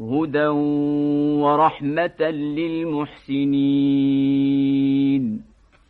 هدى ورحمة للمحسنين